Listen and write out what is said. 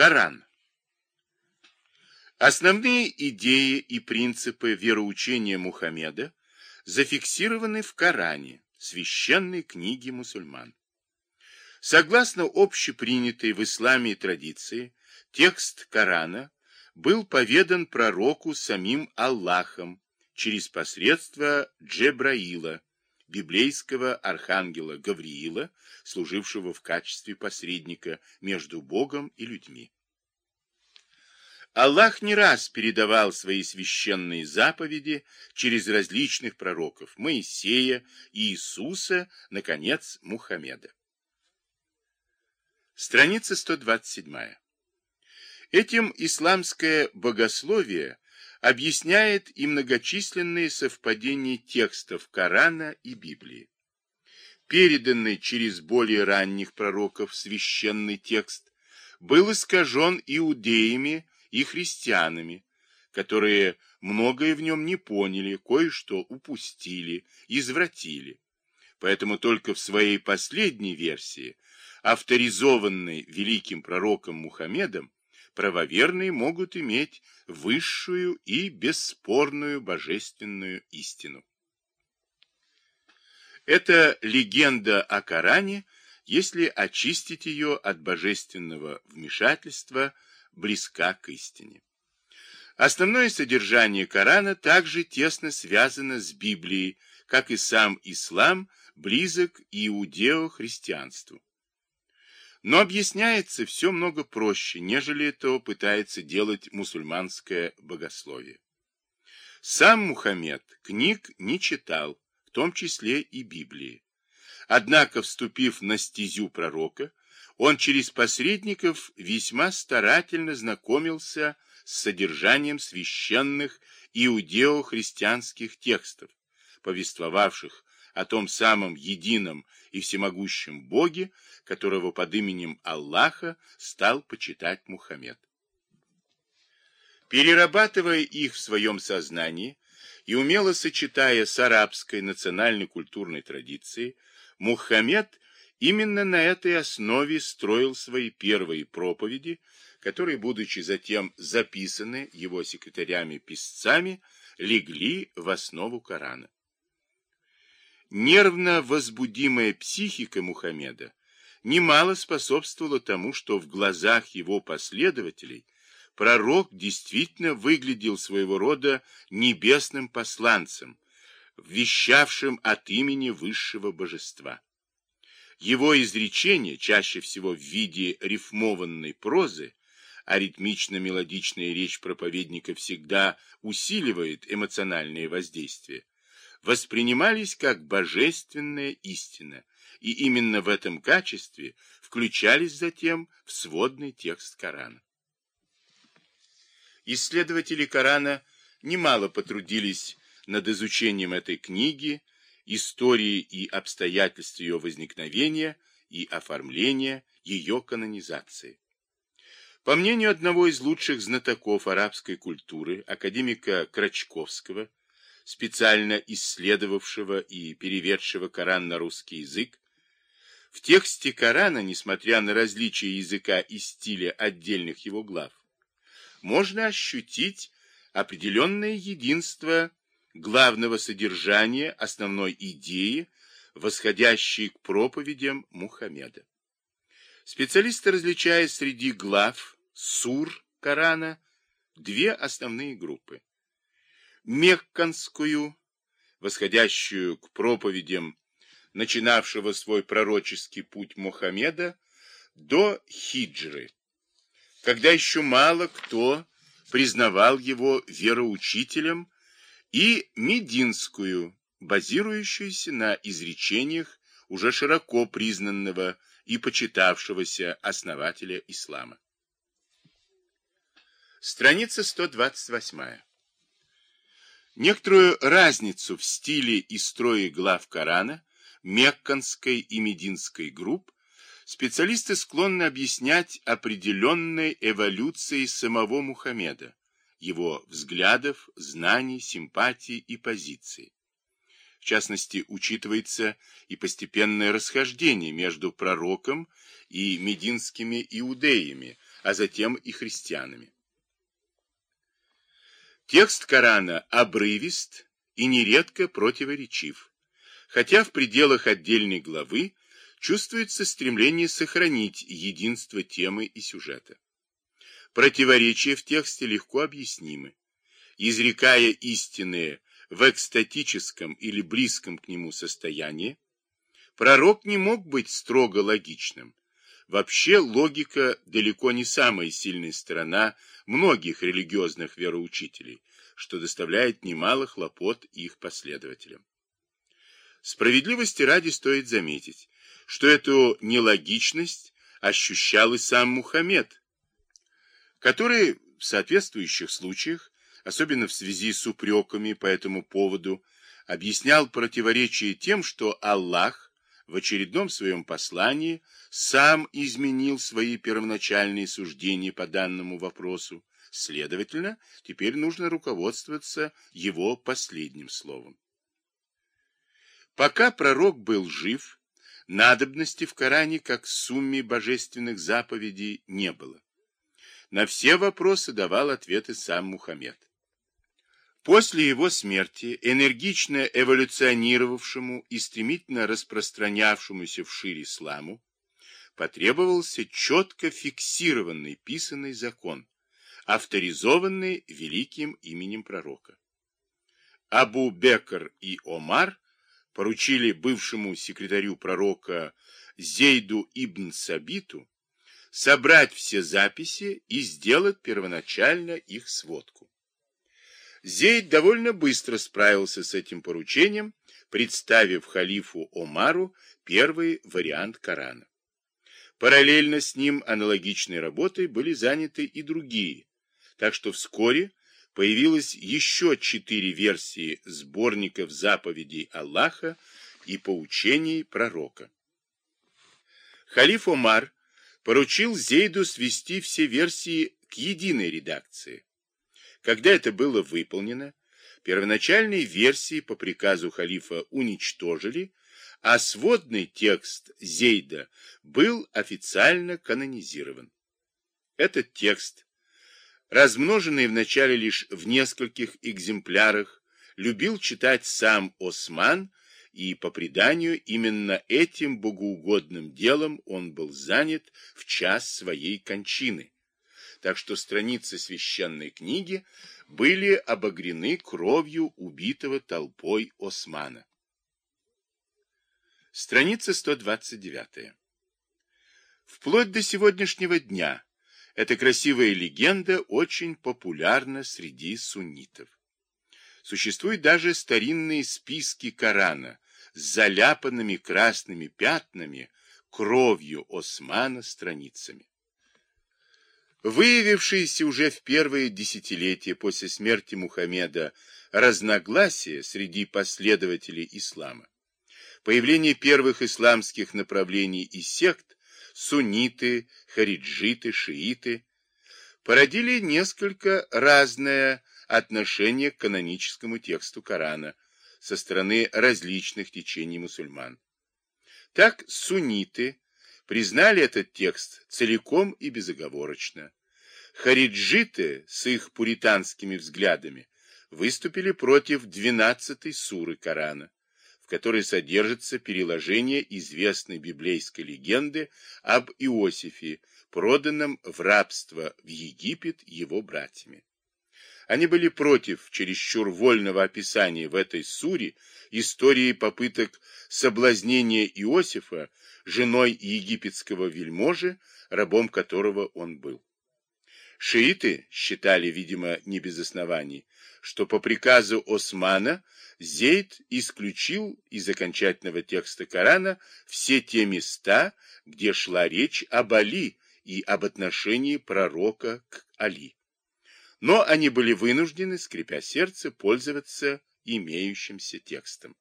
Коран. Основные идеи и принципы вероучения Мухаммеда зафиксированы в Коране, священной книге мусульман. Согласно общепринятой в исламе традиции, текст Корана был поведан пророку самим Аллахом через посредство Джебраила, библейского архангела Гавриила, служившего в качестве посредника между Богом и людьми. Аллах не раз передавал свои священные заповеди через различных пророков Моисея, Иисуса, наконец, Мухаммеда. Страница 127. Этим исламское богословие объясняет и многочисленные совпадения текстов Корана и Библии. Переданный через более ранних пророков священный текст был искажен иудеями и христианами, которые многое в нем не поняли, кое-что упустили, извратили. Поэтому только в своей последней версии, авторизованной великим пророком Мухаммедом, правоверные могут иметь высшую и бесспорную божественную истину. Это легенда о Коране, если очистить ее от божественного вмешательства, близка к истине. Основное содержание Корана также тесно связано с Библией, как и сам ислам близок иудео-христианству. Но объясняется все много проще, нежели это пытается делать мусульманское богословие. Сам Мухаммед книг не читал, в том числе и Библии. Однако, вступив на стезю пророка, он через посредников весьма старательно знакомился с содержанием священных иудео-христианских текстов, повествовавших о том самом едином и всемогущем Боге, которого под именем Аллаха стал почитать Мухаммед. Перерабатывая их в своем сознании и умело сочетая с арабской национальной культурной традицией, Мухаммед именно на этой основе строил свои первые проповеди, которые, будучи затем записаны его секретарями-писцами, легли в основу Корана. Нервно возбудимая психика Мухаммеда немало способствовала тому, что в глазах его последователей пророк действительно выглядел своего рода небесным посланцем, вещавшим от имени высшего божества. Его изречения, чаще всего в виде рифмованной прозы, а ритмично-мелодичная речь проповедника всегда усиливает эмоциональное воздействие, воспринимались как божественная истина, и именно в этом качестве включались затем в сводный текст Корана. Исследователи Корана немало потрудились над изучением этой книги, истории и обстоятельств ее возникновения и оформления ее канонизации. По мнению одного из лучших знатоков арабской культуры, академика Крачковского, специально исследовавшего и переведшего Коран на русский язык, в тексте Корана, несмотря на различия языка и стиля отдельных его глав, можно ощутить определенное единство главного содержания, основной идеи, восходящей к проповедям Мухаммеда. Специалисты различают среди глав сур Корана две основные группы мекканскую, восходящую к проповедям начинавшего свой пророческий путь Мухаммеда, до хиджры, когда еще мало кто признавал его вероучителем, и мединскую, базирующуюся на изречениях уже широко признанного и почитавшегося основателя ислама. Страница 128. Некоторую разницу в стиле и строе глав Корана, Мекканской и Мединской групп, специалисты склонны объяснять определенной эволюцией самого Мухаммеда, его взглядов, знаний, симпатий и позиций. В частности, учитывается и постепенное расхождение между пророком и мединскими иудеями, а затем и христианами. Текст Корана обрывист и нередко противоречив, хотя в пределах отдельной главы чувствуется стремление сохранить единство темы и сюжета. Противоречия в тексте легко объяснимы. Изрекая истинное в экстатическом или близком к нему состоянии, пророк не мог быть строго логичным. Вообще логика далеко не самая сильная сторона многих религиозных вероучителей, что доставляет немало хлопот их последователям. Справедливости ради стоит заметить, что эту нелогичность ощущал и сам Мухаммед, который в соответствующих случаях, особенно в связи с упреками по этому поводу, объяснял противоречие тем, что Аллах в очередном своем послании сам изменил свои первоначальные суждения по данному вопросу, следовательно, теперь нужно руководствоваться его последним словом. Пока пророк был жив, Надобности в Коране как сумме божественных заповедей не было. На все вопросы давал ответы сам Мухаммед. После его смерти энергично эволюционировавшему и стремительно распространявшемуся вширь исламу потребовался четко фиксированный писанный закон, авторизованный великим именем пророка. Абу Бекр и Омар поручили бывшему секретарю пророка Зейду ибн Сабиту собрать все записи и сделать первоначально их сводку. Зейд довольно быстро справился с этим поручением, представив халифу Омару первый вариант Корана. Параллельно с ним аналогичной работой были заняты и другие, так что вскоре появилось еще четыре версии сборников заповедей Аллаха и поучений пророка. Халиф Омар поручил Зейду свести все версии к единой редакции. Когда это было выполнено, первоначальные версии по приказу халифа уничтожили, а сводный текст Зейда был официально канонизирован. Этот текст размноженный вначале лишь в нескольких экземплярах, любил читать сам Осман, и, по преданию, именно этим богоугодным делом он был занят в час своей кончины. Так что страницы священной книги были обогрены кровью убитого толпой Османа. Страница 129. Вплоть до сегодняшнего дня эта красивая легенда очень популярна среди суннитов. Существуют даже старинные списки Корана с заляпанными красными пятнами, кровью Османа страницами. Выявившиеся уже в первые десятилетия после смерти Мухаммеда разногласия среди последователей ислама, появление первых исламских направлений и сект сунниты, хариджиты, шииты, породили несколько разное отношение к каноническому тексту Корана со стороны различных течений мусульман. Так сунниты признали этот текст целиком и безоговорочно. Хариджиты с их пуританскими взглядами выступили против 12 суры Корана которой содержится переложение известной библейской легенды об Иосифе, проданном в рабство в Египет его братьями. Они были против чересчур вольного описания в этой суре истории попыток соблазнения Иосифа женой египетского вельможи, рабом которого он был. Шииты считали, видимо, не без оснований, что по приказу Османа Зейд исключил из окончательного текста Корана все те места, где шла речь об Али и об отношении пророка к Али. Но они были вынуждены, скрипя сердце, пользоваться имеющимся текстом.